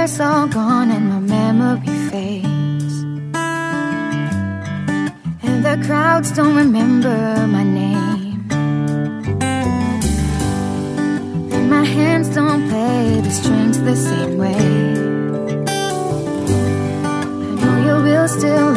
It's all gone and my memory fades. And the crowds don't remember my name. And my hands don't play the strings the same way. I know you will still